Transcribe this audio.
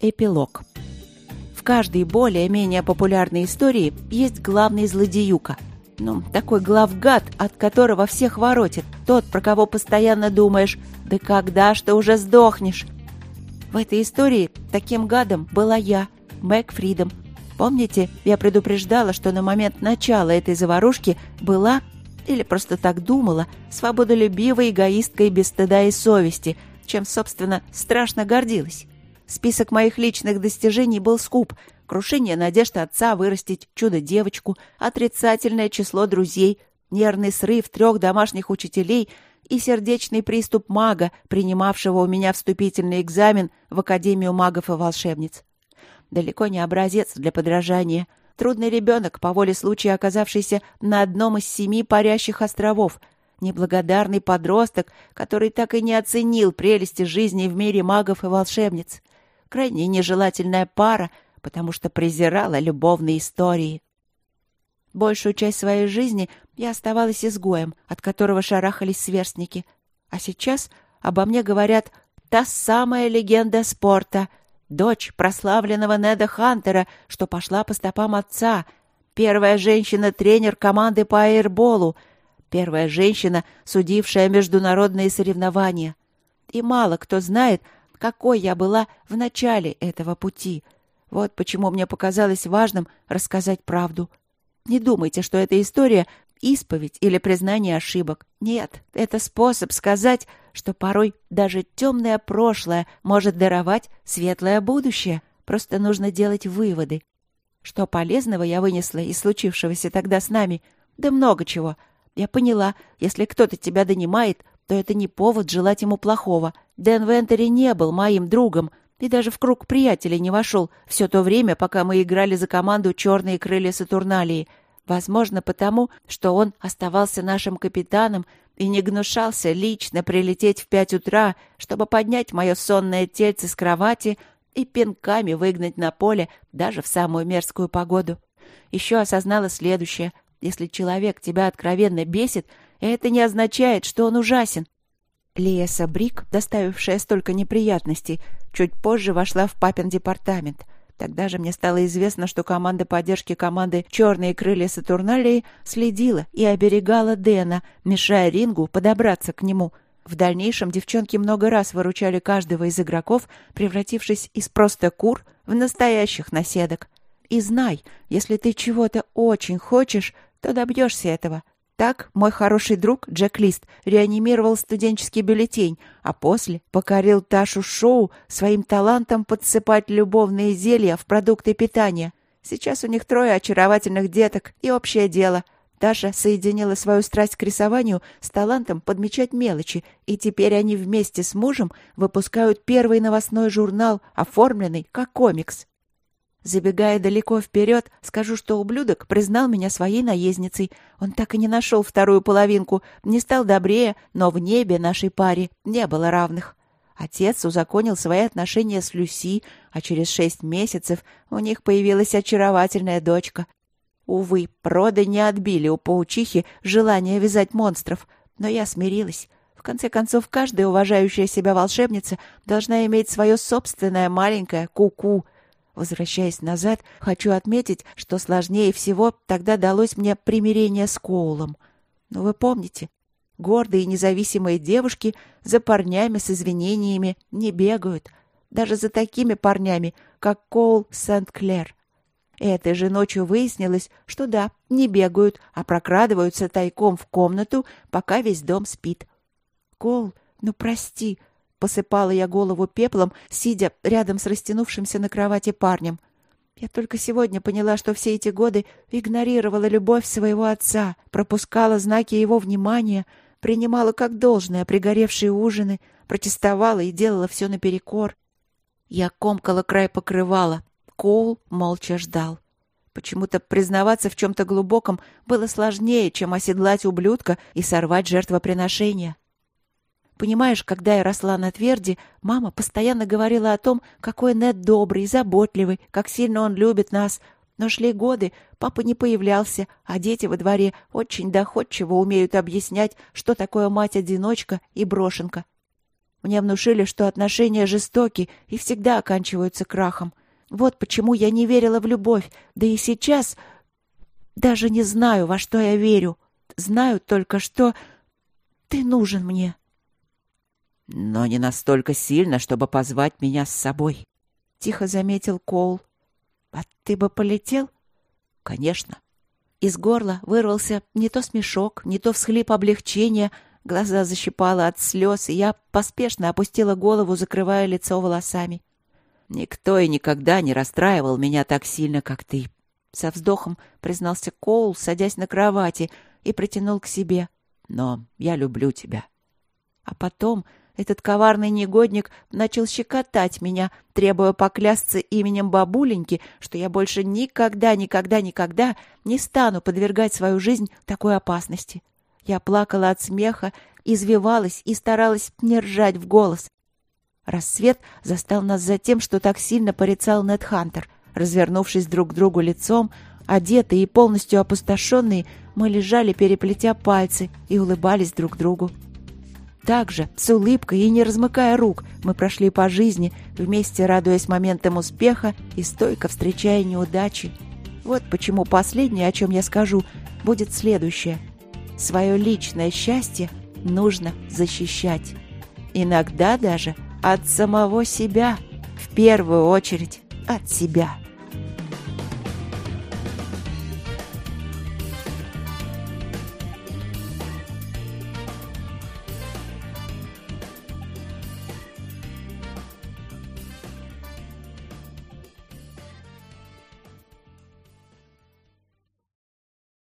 Эпилог. В каждой более-менее популярной истории есть главный злодеюка. Ну, такой главгад, от которого всех воротит. Тот, про кого постоянно думаешь, да когда ж ты уже сдохнешь? В этой истории таким гадом была я, Мэг Фридом. Помните, я предупреждала, что на момент начала этой заварушки была, или просто так думала, свободолюбивой эгоисткой без стыда и совести, чем, собственно, страшно гордилась. Список моих личных достижений был скуп. Крушение надежд отца вырастить чудо-девочку, отрицательное число друзей, нервный срыв трех домашних учителей и сердечный приступ мага, принимавшего у меня вступительный экзамен в Академию магов и волшебниц. Далеко не образец для подражания. Трудный ребенок, по воле случая оказавшийся на одном из семи парящих островов — неблагодарный подросток, который так и не оценил прелести жизни в мире магов и волшебниц крайне нежелательная пара, потому что презирала любовные истории. Большую часть своей жизни я оставалась изгоем, от которого шарахались сверстники. А сейчас обо мне говорят «та самая легенда спорта», дочь прославленного Неда Хантера, что пошла по стопам отца, первая женщина-тренер команды по аэрболу, первая женщина, судившая международные соревнования. И мало кто знает, какой я была в начале этого пути. Вот почему мне показалось важным рассказать правду. Не думайте, что эта история — исповедь или признание ошибок. Нет, это способ сказать, что порой даже темное прошлое может даровать светлое будущее. Просто нужно делать выводы. Что полезного я вынесла из случившегося тогда с нами? Да много чего. Я поняла, если кто-то тебя донимает, то это не повод желать ему плохого. Дэн Вентери не был моим другом и даже в круг приятелей не вошел все то время, пока мы играли за команду «Черные крылья Сатурналии». Возможно, потому, что он оставался нашим капитаном и не гнушался лично прилететь в пять утра, чтобы поднять мое сонное тельце с кровати и пинками выгнать на поле даже в самую мерзкую погоду. Еще осознала следующее. Если человек тебя откровенно бесит, это не означает, что он ужасен. Лиеса Брик, доставившая столько неприятностей, чуть позже вошла в папин департамент. Тогда же мне стало известно, что команда поддержки команды «Черные крылья Сатурналии» следила и оберегала Дэна, мешая Рингу подобраться к нему. В дальнейшем девчонки много раз выручали каждого из игроков, превратившись из просто кур в настоящих наседок. И знай, если ты чего-то очень хочешь, то добьешься этого. Так мой хороший друг Джек Лист реанимировал студенческий бюллетень, а после покорил Ташу Шоу своим талантом подсыпать любовные зелья в продукты питания. Сейчас у них трое очаровательных деток и общее дело. Таша соединила свою страсть к рисованию с талантом подмечать мелочи, и теперь они вместе с мужем выпускают первый новостной журнал, оформленный как комикс. Забегая далеко вперед, скажу, что ублюдок признал меня своей наездницей. Он так и не нашел вторую половинку, не стал добрее, но в небе нашей паре не было равных. Отец узаконил свои отношения с Люси, а через шесть месяцев у них появилась очаровательная дочка. Увы, роды не отбили у паучихи желание вязать монстров, но я смирилась. В конце концов, каждая уважающая себя волшебница должна иметь свое собственное маленькое ку-ку — Возвращаясь назад, хочу отметить, что сложнее всего тогда далось мне примирение с Коулом. Но вы помните, гордые и независимые девушки за парнями с извинениями не бегают, даже за такими парнями, как Коул Сент-Клер. Этой же ночью выяснилось, что да, не бегают, а прокрадываются тайком в комнату, пока весь дом спит. Коул, ну прости, Посыпала я голову пеплом, сидя рядом с растянувшимся на кровати парнем. Я только сегодня поняла, что все эти годы игнорировала любовь своего отца, пропускала знаки его внимания, принимала как должное пригоревшие ужины, протестовала и делала все наперекор. Я комкала край покрывала. Коул молча ждал. Почему-то признаваться в чем-то глубоком было сложнее, чем оседлать ублюдка и сорвать жертвоприношение. Понимаешь, когда я росла на тверди, мама постоянно говорила о том, какой Нед добрый, заботливый, как сильно он любит нас. Но шли годы, папа не появлялся, а дети во дворе очень доходчиво умеют объяснять, что такое мать-одиночка и брошенка. Мне внушили, что отношения жестоки и всегда оканчиваются крахом. Вот почему я не верила в любовь, да и сейчас даже не знаю, во что я верю. Знаю только, что ты нужен мне. Но не настолько сильно, чтобы позвать меня с собой. Тихо заметил Коул. А ты бы полетел? Конечно. Из горла вырвался не то смешок, не то всхлип облегчения. Глаза защипало от слез, и я поспешно опустила голову, закрывая лицо волосами. Никто и никогда не расстраивал меня так сильно, как ты. Со вздохом признался Коул, садясь на кровати, и притянул к себе. Но я люблю тебя. А потом этот коварный негодник начал щекотать меня, требуя поклясться именем бабуленьки, что я больше никогда, никогда, никогда не стану подвергать свою жизнь такой опасности. Я плакала от смеха, извивалась и старалась не ржать в голос. Рассвет застал нас за тем, что так сильно порицал Нед Хантер. Развернувшись друг к другу лицом, одетые и полностью опустошенные, мы лежали, переплетя пальцы, и улыбались друг другу. Так же, с улыбкой и не размыкая рук, мы прошли по жизни, вместе радуясь моментам успеха и стойко встречая неудачи. Вот почему последнее, о чем я скажу, будет следующее. Свое личное счастье нужно защищать. Иногда даже от самого себя, в первую очередь от себя.